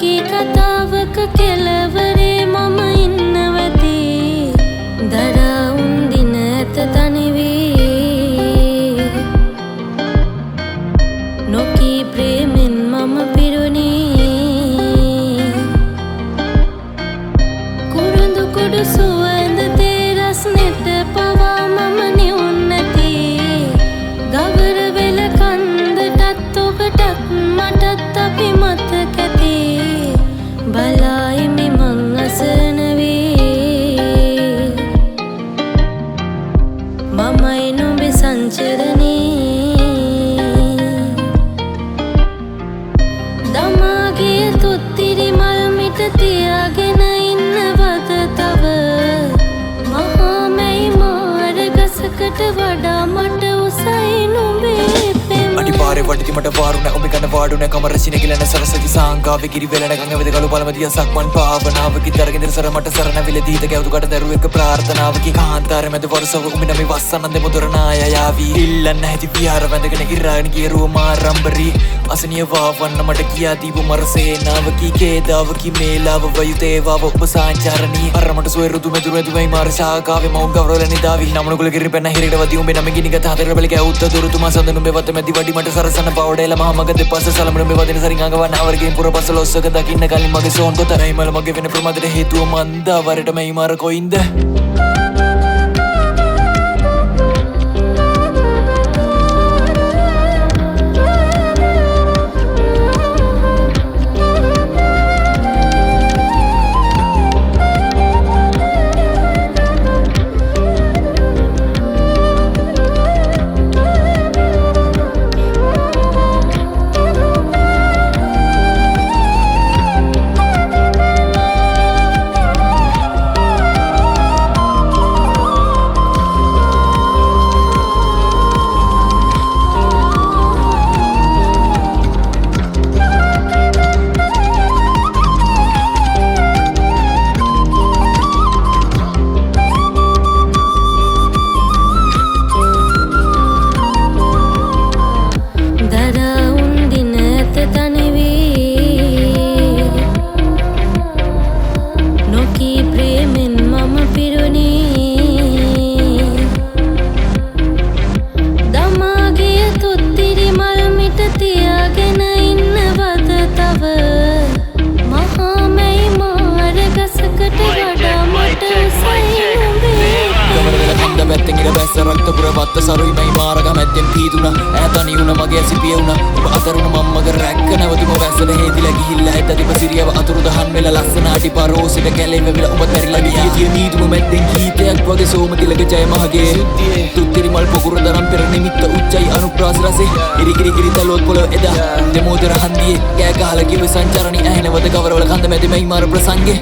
කී කතාවක කෙලවර අඩිපාරේ වටිතිමට වාරුණ ඔබ ගන්න වාඩුන කමරසින කියලන සරසති සාංකාව කිරි වෙලන ගඟවෙද කළු පළමතිය සක්මන් පාවනාවකි තරගෙදර සර මට සරණ විල දීත ගැවතුකට දරුවෙක් ප්‍රාර්ථනාවකි. කාන්තාර මැද වරසව උමිනමි වස්සනන්ද මුදුරනායයාවී ඉල්ලන්න ඇති පියාර වැඳගෙන ඉරාගෙන කියරුව මාරම්බරී අසනිය වාවන්න මට කියා දීපු මරසේනාවකි කේදාවකි මේලාව වයුතේවාව ඔබ සාංචාරණී. අරමට සුවරුතු මෙදුර ඇතිවයි මාර්ශාකාව මවුන් ගවරල නිදාවී. නමනකුල කිරි පැන හිරට වදියුම් නමගිනික හතර බලක ඇවුත්ත දුරතුමා සඳනු මෙවත මැති වඩිමට සරසන පවඩේල මහමග දෙපස සලමන මෙ වදින සරිංගවන්න අවරගේ පුර පස ලොස්සක දකින්න කලින් මගේ සෝන් කොතරයි මල මගේ වෙන ප්‍රමදට හේතුව මන්දාවරට මෙයි මාර කොයින්ද? රක්තපුර වත්ත සරුයිමයි මාරග මැත්තෙන් පීදුන. ඇතනි වුණ මගේ සිපිය වුණ ඔබ අතරුණ මම්මග රැක්ක නැවතුම වැස්සල හේදිල ගිහිල්ල ඇත තිබ සිරියව අතුරු දහන් වෙල ලස්සන අටි පරෝසිට කැලෙවෙල ඔබ තැරිලා ගිය. නීතුම මැත්තෙන් ගීතයක් වගේ සෝමතිලක ජය මහගේ. තුත්තිරිමල් පොකුර දරම් පෙර නිමිත්ත උච්චයි අනුප්‍රාස රසේ. ඉරිකිරි කිරි තලොත් පොළ එදා. දෙමෝදර හන්දියේ කෑ කාල කිව සංචරණි ඇහෙනවද කවරවල කන්ද මැද මෙයි මාර ප්‍රසංගේ